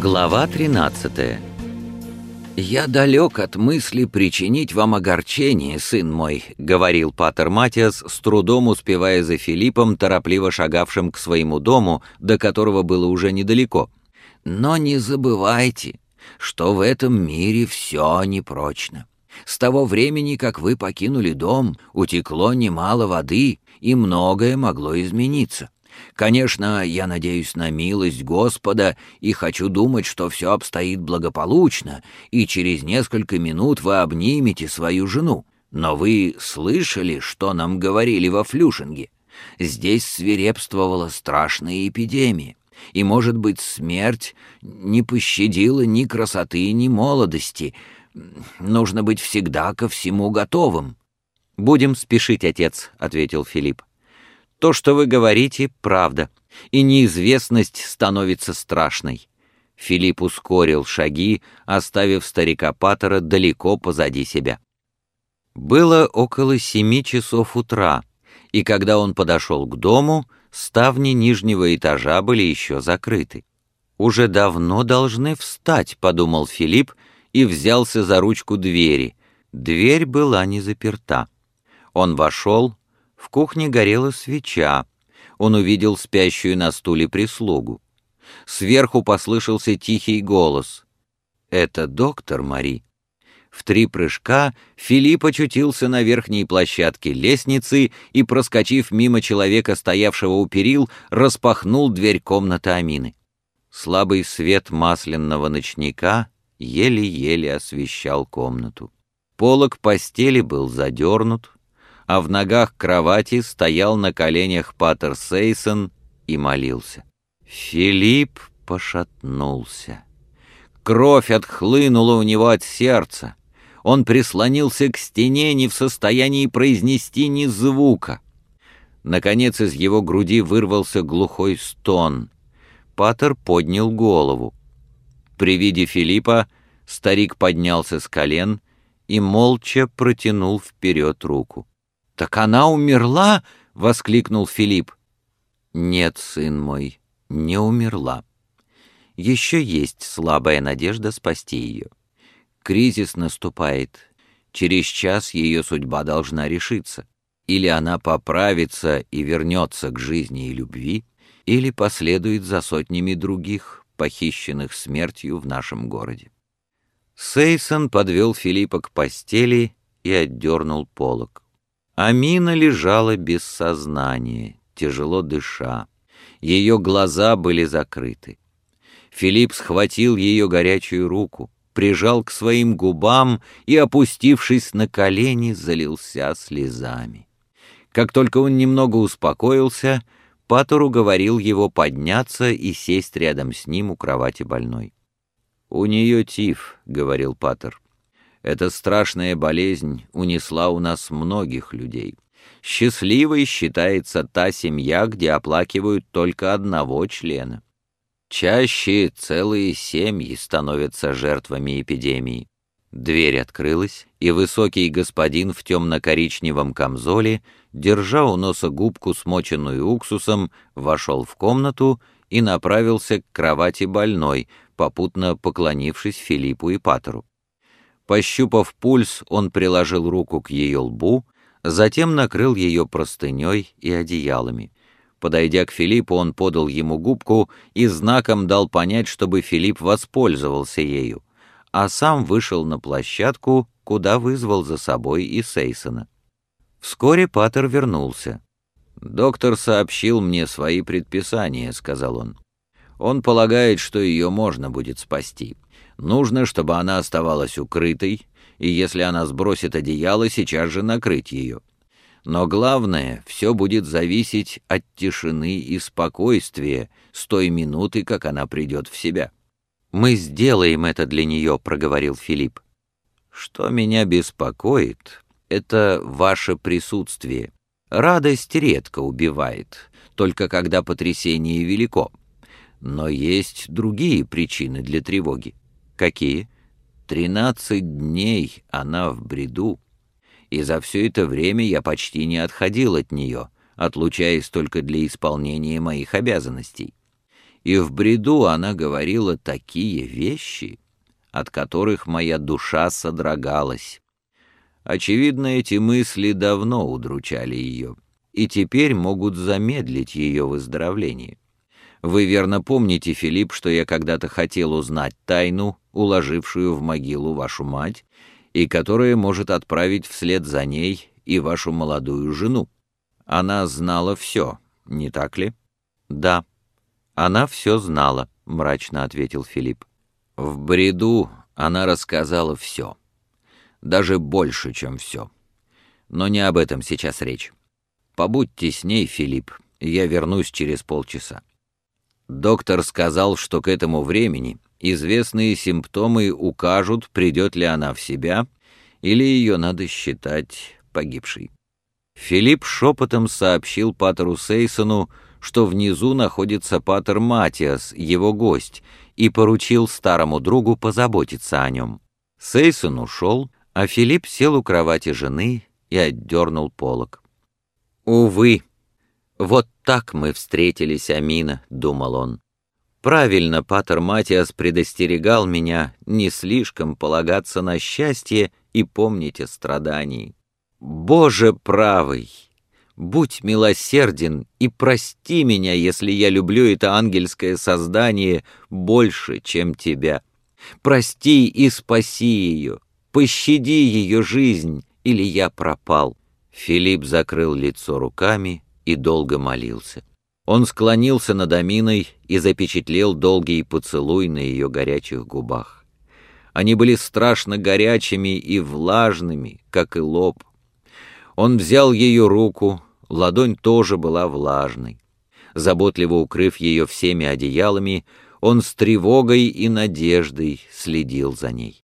Глава 13 «Я далек от мысли причинить вам огорчение, сын мой», — говорил Патер Матиас, с трудом успевая за Филиппом, торопливо шагавшим к своему дому, до которого было уже недалеко. «Но не забывайте, что в этом мире все непрочно. С того времени, как вы покинули дом, утекло немало воды, и многое могло измениться». Конечно, я надеюсь на милость Господа и хочу думать, что все обстоит благополучно, и через несколько минут вы обнимете свою жену. Но вы слышали, что нам говорили во Флюшинге? Здесь свирепствовала страшная эпидемия, и, может быть, смерть не пощадила ни красоты, ни молодости. Нужно быть всегда ко всему готовым». «Будем спешить, отец», — ответил Филипп. То, что вы говорите, правда, и неизвестность становится страшной. Филипп ускорил шаги, оставив старика Паттера далеко позади себя. Было около семи часов утра, и когда он подошел к дому, ставни нижнего этажа были еще закрыты. «Уже давно должны встать», — подумал Филипп и взялся за ручку двери. Дверь была не заперта. Он вошел, в кухне горела свеча. Он увидел спящую на стуле прислугу. Сверху послышался тихий голос. «Это доктор Мари». В три прыжка Филипп очутился на верхней площадке лестницы и, проскочив мимо человека, стоявшего у перил, распахнул дверь комнаты Амины. Слабый свет масляного ночника еле-еле освещал комнату. Полок постели был задернут, а в ногах кровати стоял на коленях Патер Сейсон и молился. Филипп пошатнулся. Кровь отхлынула у него от сердца. Он прислонился к стене, не в состоянии произнести ни звука. Наконец из его груди вырвался глухой стон. Патер поднял голову. При виде Филиппа старик поднялся с колен и молча протянул вперед руку. «Так она умерла?» — воскликнул Филипп. «Нет, сын мой, не умерла. Еще есть слабая надежда спасти ее. Кризис наступает. Через час ее судьба должна решиться. Или она поправится и вернется к жизни и любви, или последует за сотнями других, похищенных смертью в нашем городе». Сейсон подвел Филиппа к постели и отдернул полог. Амина лежала без сознания, тяжело дыша. Ее глаза были закрыты. Филипп схватил ее горячую руку, прижал к своим губам и, опустившись на колени, залился слезами. Как только он немного успокоился, Паттер уговорил его подняться и сесть рядом с ним у кровати больной. «У нее тиф», — говорил Паттер. Эта страшная болезнь унесла у нас многих людей. Счастливой считается та семья, где оплакивают только одного члена. Чаще целые семьи становятся жертвами эпидемии. Дверь открылась, и высокий господин в темно-коричневом камзоле, держа у носа губку, смоченную уксусом, вошел в комнату и направился к кровати больной, попутно поклонившись Филиппу и Патеру. Пощупав пульс, он приложил руку к ее лбу, затем накрыл ее простыней и одеялами. Подойдя к Филиппу, он подал ему губку и знаком дал понять, чтобы Филипп воспользовался ею, а сам вышел на площадку, куда вызвал за собой и Сейсона. Вскоре Паттер вернулся. «Доктор сообщил мне свои предписания», — сказал он. «Он полагает, что ее можно будет спасти. Нужно, чтобы она оставалась укрытой, и если она сбросит одеяло, сейчас же накрыть ее. Но главное, все будет зависеть от тишины и спокойствия с той минуты, как она придет в себя. «Мы сделаем это для нее», — проговорил Филипп. «Что меня беспокоит, это ваше присутствие. Радость редко убивает, только когда потрясение велико. Но есть другие причины для тревоги. Какие? Тринадцать дней она в бреду. и за все это время я почти не отходил от нее, отлучаясь только для исполнения моих обязанностей. И в бреду она говорила такие вещи, от которых моя душа содрогалась. Очевидно, эти мысли давно удручали ее, и теперь могут замедлить ее выздоровление. Вы верно помните, Филипп, что я когда-то хотел узнать тайну, уложившую в могилу вашу мать, и которая может отправить вслед за ней и вашу молодую жену. Она знала все, не так ли? Да, она все знала, мрачно ответил Филипп. В бреду она рассказала все. Даже больше, чем все. Но не об этом сейчас речь. Побудьте с ней, Филипп, я вернусь через полчаса. Доктор сказал, что к этому времени известные симптомы укажут, придет ли она в себя, или ее надо считать погибшей. Филипп шепотом сообщил Патеру Сейсону, что внизу находится Патер Матиас, его гость, и поручил старому другу позаботиться о нем. Сейсон ушел, а Филипп сел у кровати жены и отдернул полог. «Увы!» «Вот так мы встретились, Амина», — думал он. Правильно Патер Матиас предостерегал меня не слишком полагаться на счастье и помнить о страдании. Боже правый! Будь милосерден и прости меня, если я люблю это ангельское создание больше, чем тебя. Прости и спаси ее, пощади ее жизнь, или я пропал. Филипп закрыл лицо руками и долго молился. Он склонился над Аминой и запечатлел долгий поцелуй на ее горячих губах. Они были страшно горячими и влажными, как и лоб. Он взял ее руку, ладонь тоже была влажной. Заботливо укрыв ее всеми одеялами, он с тревогой и надеждой следил за ней.